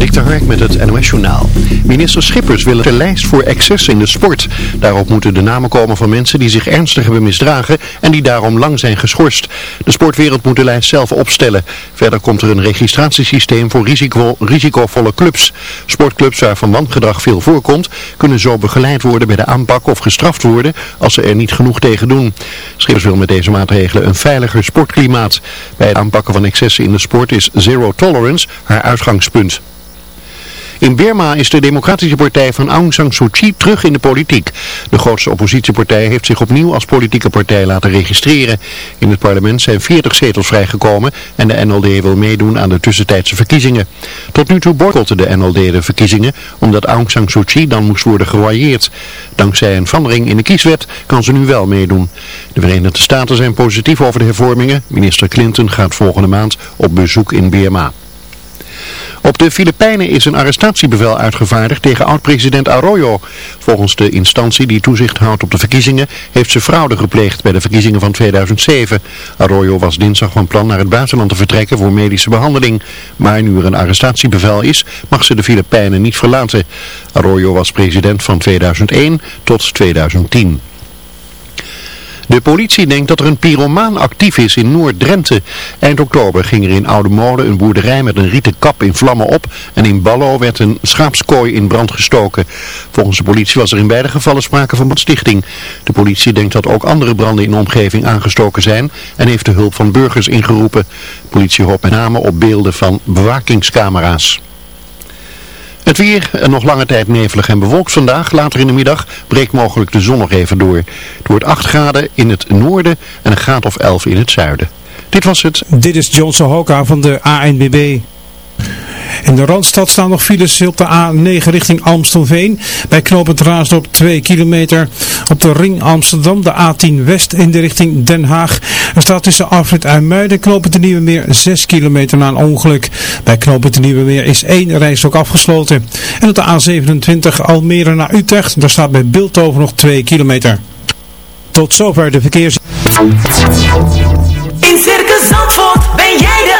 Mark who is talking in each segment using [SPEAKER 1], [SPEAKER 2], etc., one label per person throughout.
[SPEAKER 1] Dik Hark met het NOS Journaal. Minister Schippers wil een lijst voor excess in de sport. Daarop moeten de namen komen van mensen die zich ernstig hebben misdragen en die daarom lang zijn geschorst. De sportwereld moet de lijst zelf opstellen. Verder komt er een registratiesysteem voor risico, risicovolle clubs. Sportclubs waar van veel voorkomt, kunnen zo begeleid worden bij de aanpak of gestraft worden als ze er niet genoeg tegen doen. Schippers wil met deze maatregelen een veiliger sportklimaat. Bij het aanpakken van excessen in de sport is zero tolerance haar uitgangspunt. In Burma is de democratische partij van Aung San Suu Kyi terug in de politiek. De grootste oppositiepartij heeft zich opnieuw als politieke partij laten registreren. In het parlement zijn 40 zetels vrijgekomen en de NLD wil meedoen aan de tussentijdse verkiezingen. Tot nu toe boycotte de NLD de verkiezingen omdat Aung San Suu Kyi dan moest worden geroyeerd. Dankzij een verandering in de kieswet kan ze nu wel meedoen. De Verenigde Staten zijn positief over de hervormingen. Minister Clinton gaat volgende maand op bezoek in Burma. Op de Filipijnen is een arrestatiebevel uitgevaardigd tegen oud-president Arroyo. Volgens de instantie die toezicht houdt op de verkiezingen heeft ze fraude gepleegd bij de verkiezingen van 2007. Arroyo was dinsdag van plan naar het buitenland te vertrekken voor medische behandeling. Maar nu er een arrestatiebevel is, mag ze de Filipijnen niet verlaten. Arroyo was president van 2001 tot 2010. De politie denkt dat er een pyromaan actief is in Noord-Drenthe. Eind oktober ging er in Oude Molen een boerderij met een rieten kap in vlammen op en in Ballo werd een schaapskooi in brand gestoken. Volgens de politie was er in beide gevallen sprake van stichting. De politie denkt dat ook andere branden in de omgeving aangestoken zijn en heeft de hulp van burgers ingeroepen. De politie hoopt met name op beelden van bewakingscamera's. Het weer, nog lange tijd nevelig en bewolkt vandaag. Later in de middag breekt mogelijk de zon nog even door. Het wordt 8 graden in het noorden en een graad of 11 in het zuiden. Dit was het.
[SPEAKER 2] Dit is Johnson Hoka van de ANBB. In de Randstad staan nog files op de A9 richting Amstelveen. Bij knooppunt Raasdorp 2 kilometer. Op de ring Amsterdam de A10 West in de richting Den Haag. Er staat tussen Afrit Muiden en knooppunt de Nieuwe Meer 6 kilometer na een ongeluk. Bij knooppunt de Nieuwe Meer is één rijstok afgesloten. En op de A27 Almere naar Utrecht. Daar staat bij Bilthoven nog 2 kilometer. Tot zover de verkeers...
[SPEAKER 3] In Circus Zandvoort ben jij de.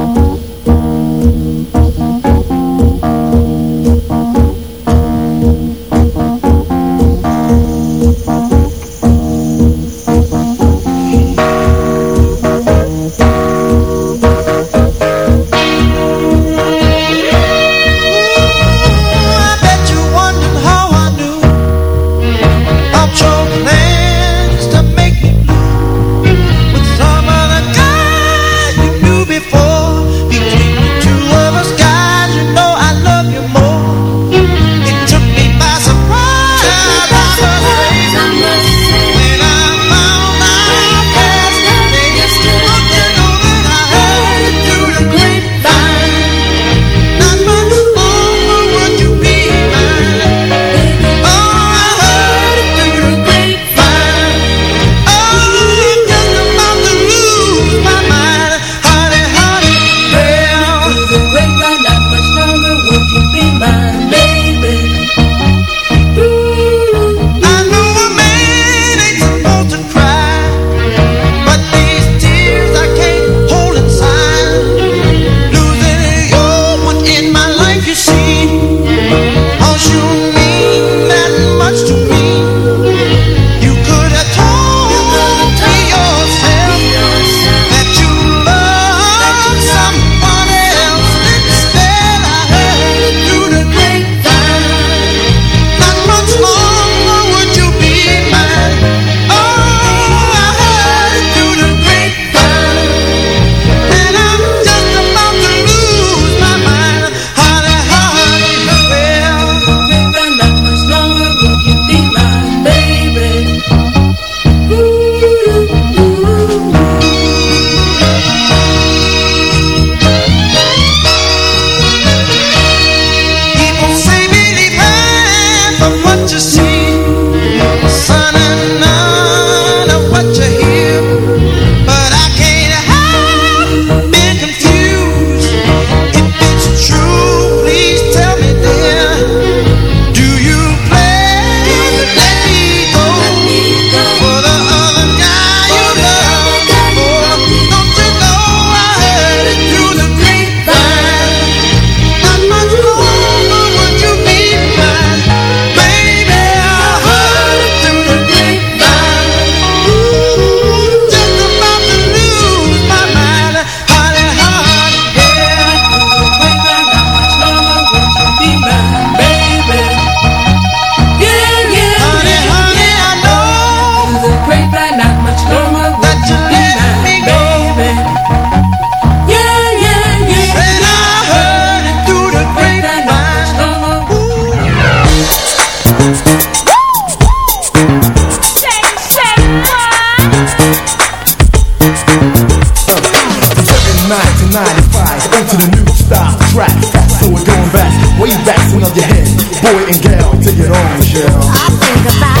[SPEAKER 4] I think about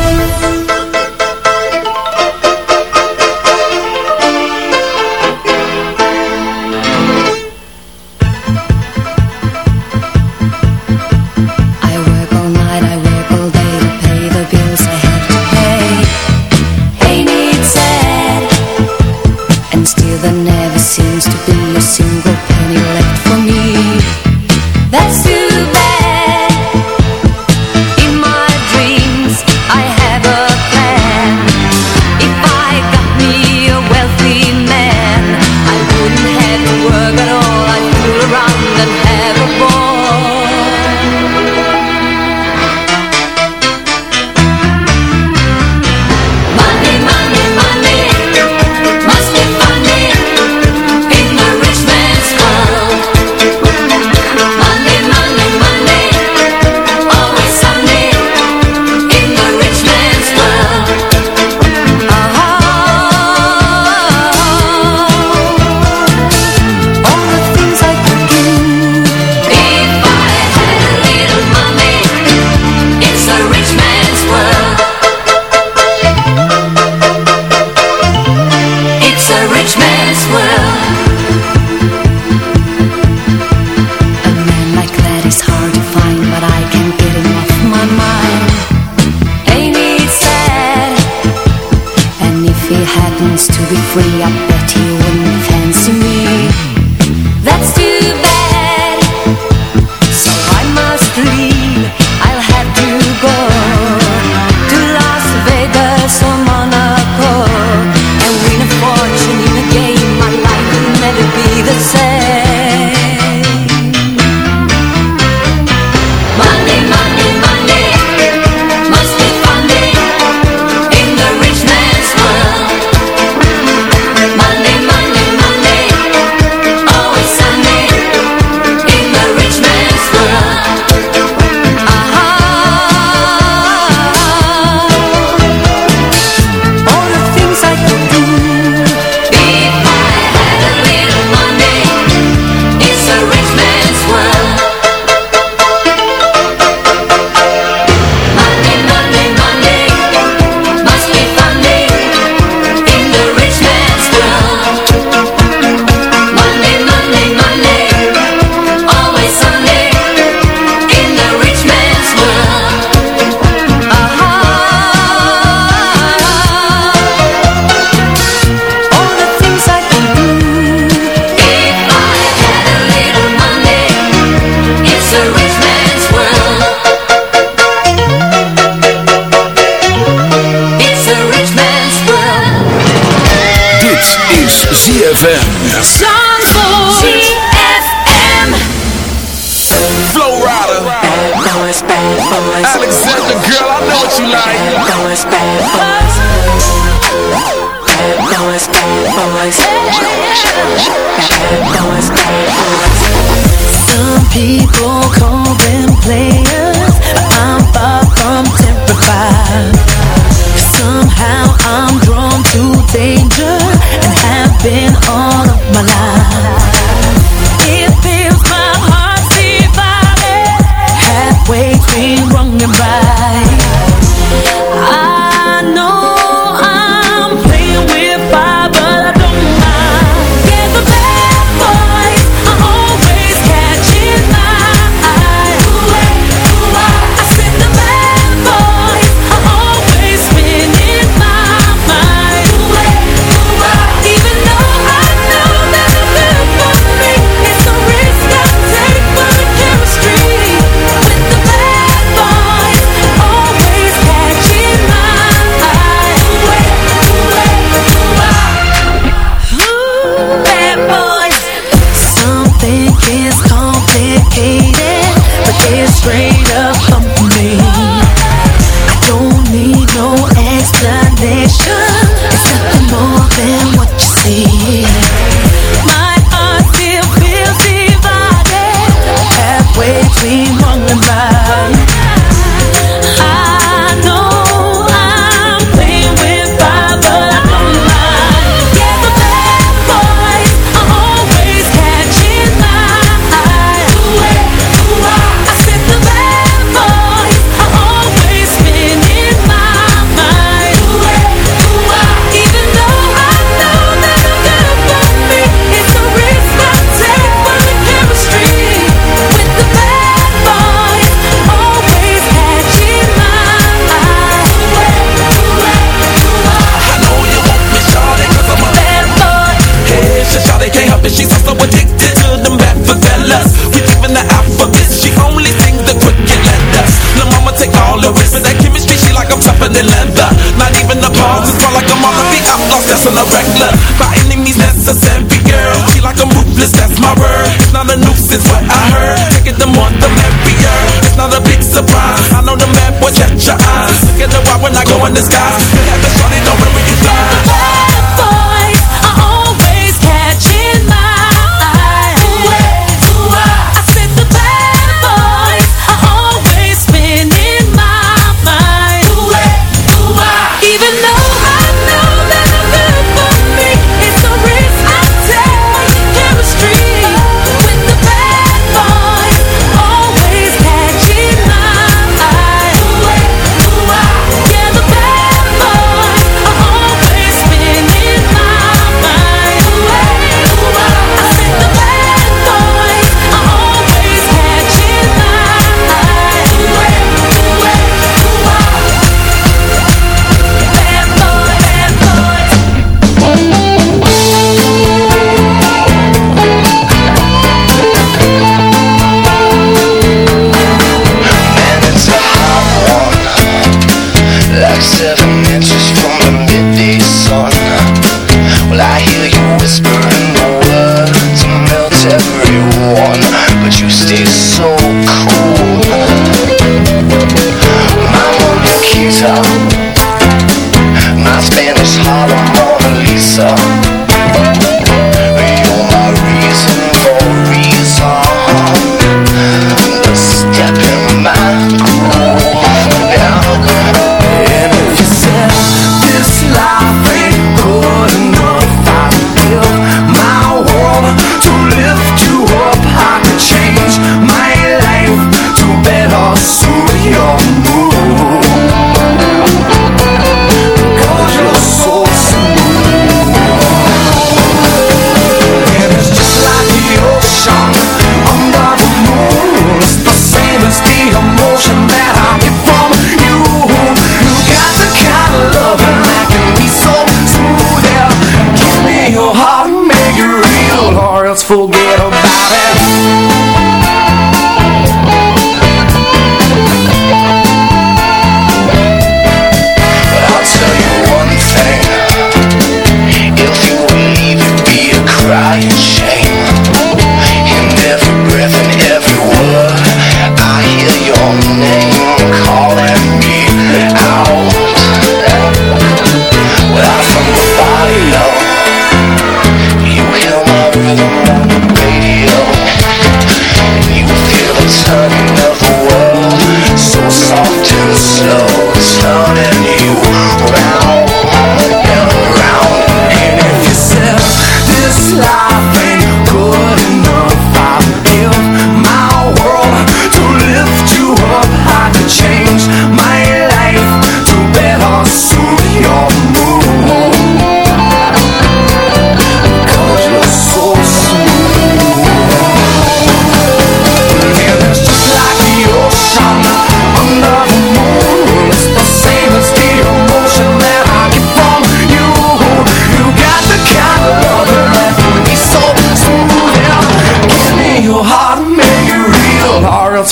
[SPEAKER 5] can't
[SPEAKER 6] help it, she's also addicted to them bad fellas. We living the alphabet, she only sings the cricket letters. No mama take all the risks, but that chemistry, she like I'm tougher than leather. Not even the balls, it's more like I'm all of the outlaws, that's an irregular. By any means necessary, girl, she like I'm ruthless, that's my word. It's not a nuisance, what I heard. Take it the more, the merrier. It's not a big surprise, I know the man boy, catch your eyes. Look at the why when I go in the sky. Look at the shorty, don't remember you fly.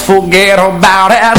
[SPEAKER 7] Forget about it.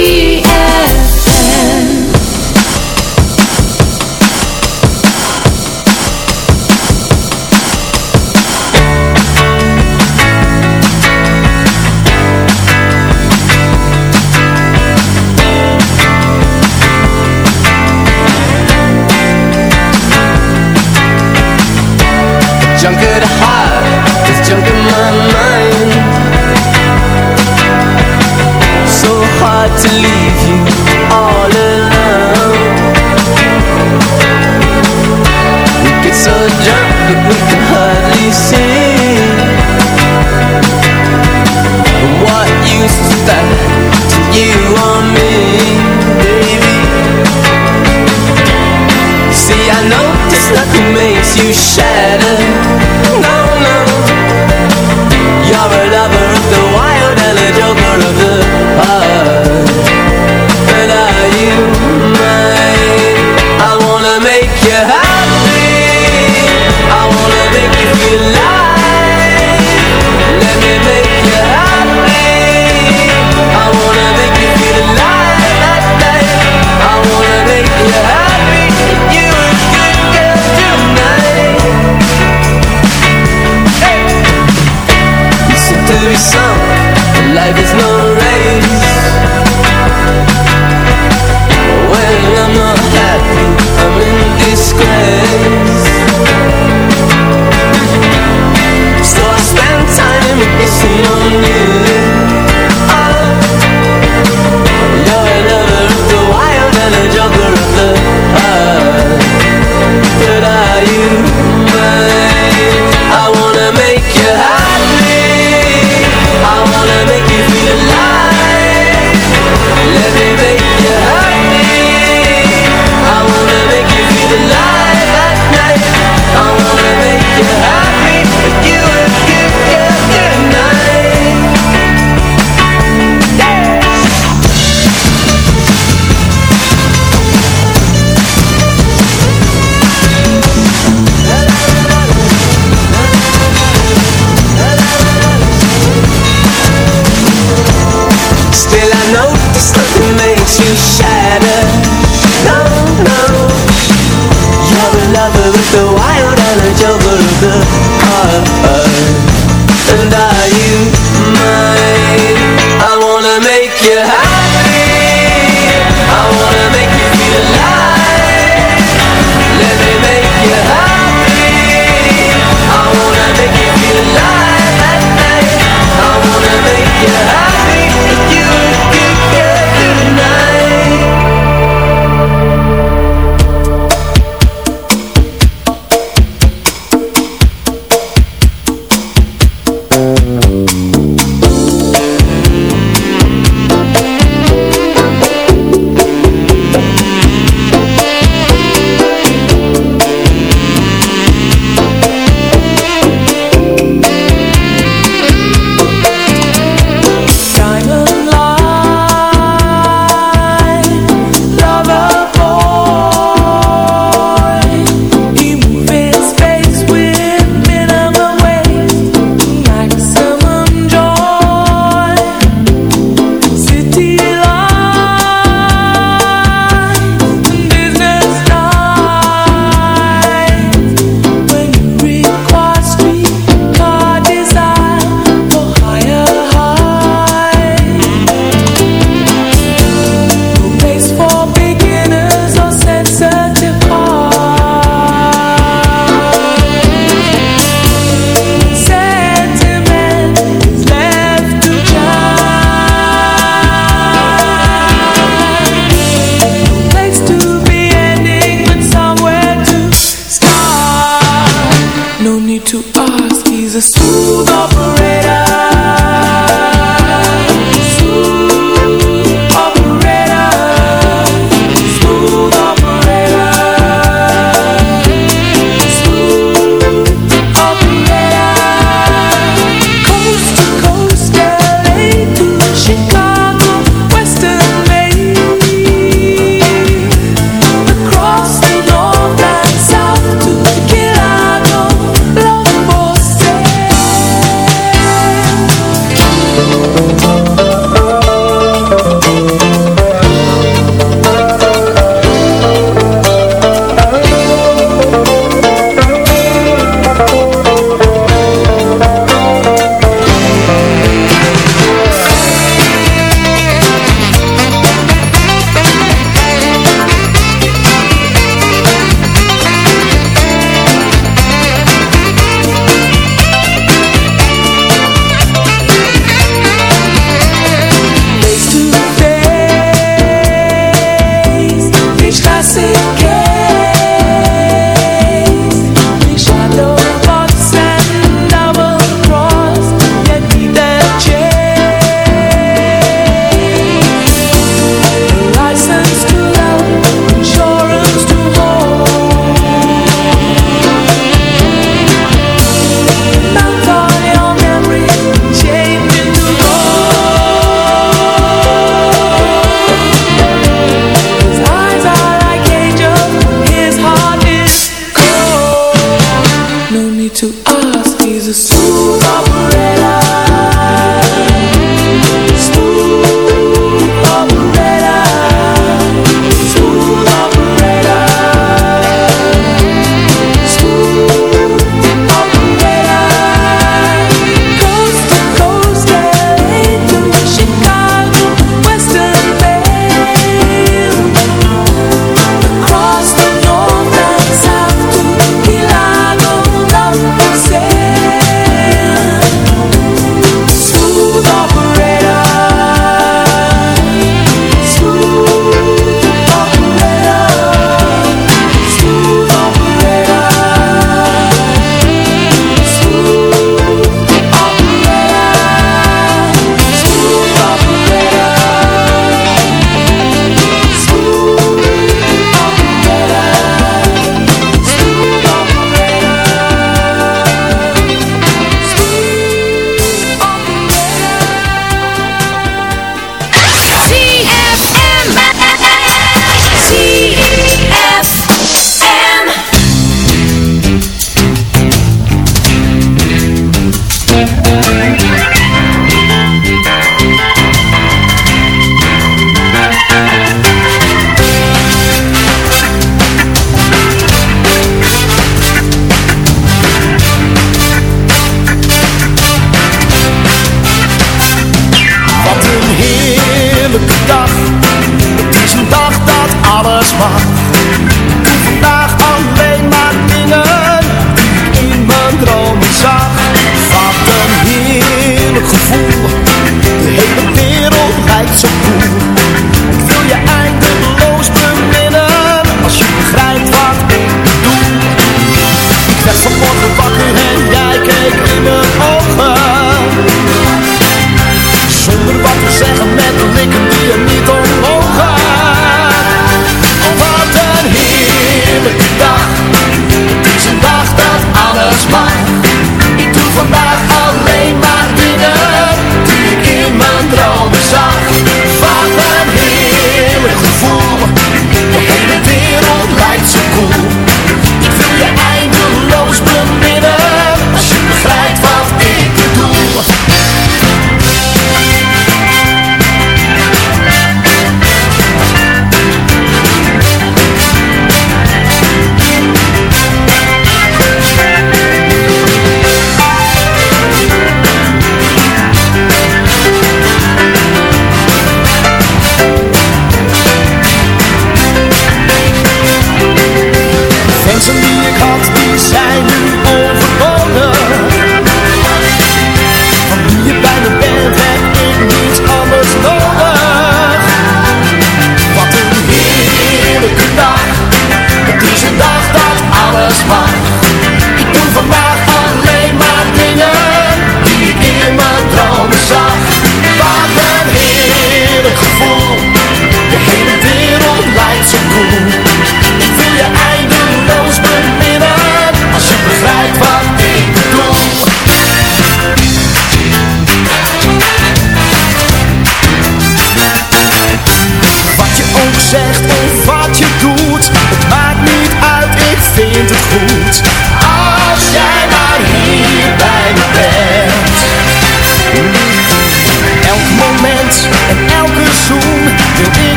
[SPEAKER 7] umbrella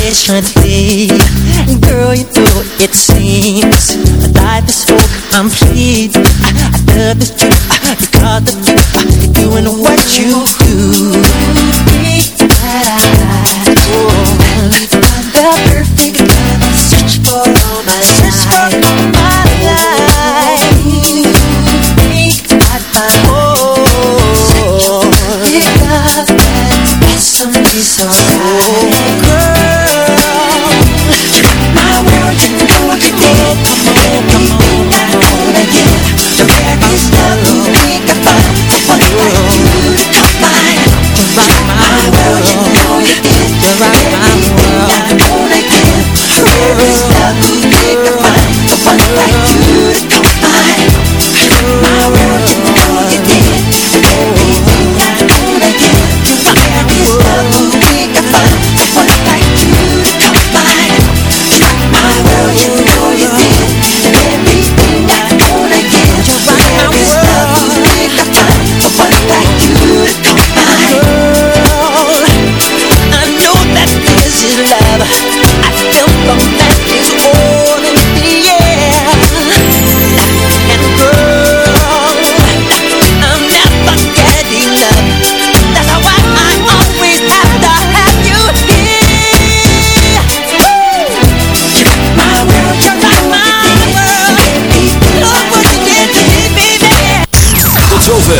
[SPEAKER 8] differently Girl, you do it seems Life is so complete. I, I love the truth Because
[SPEAKER 9] the truth You're doing what you do.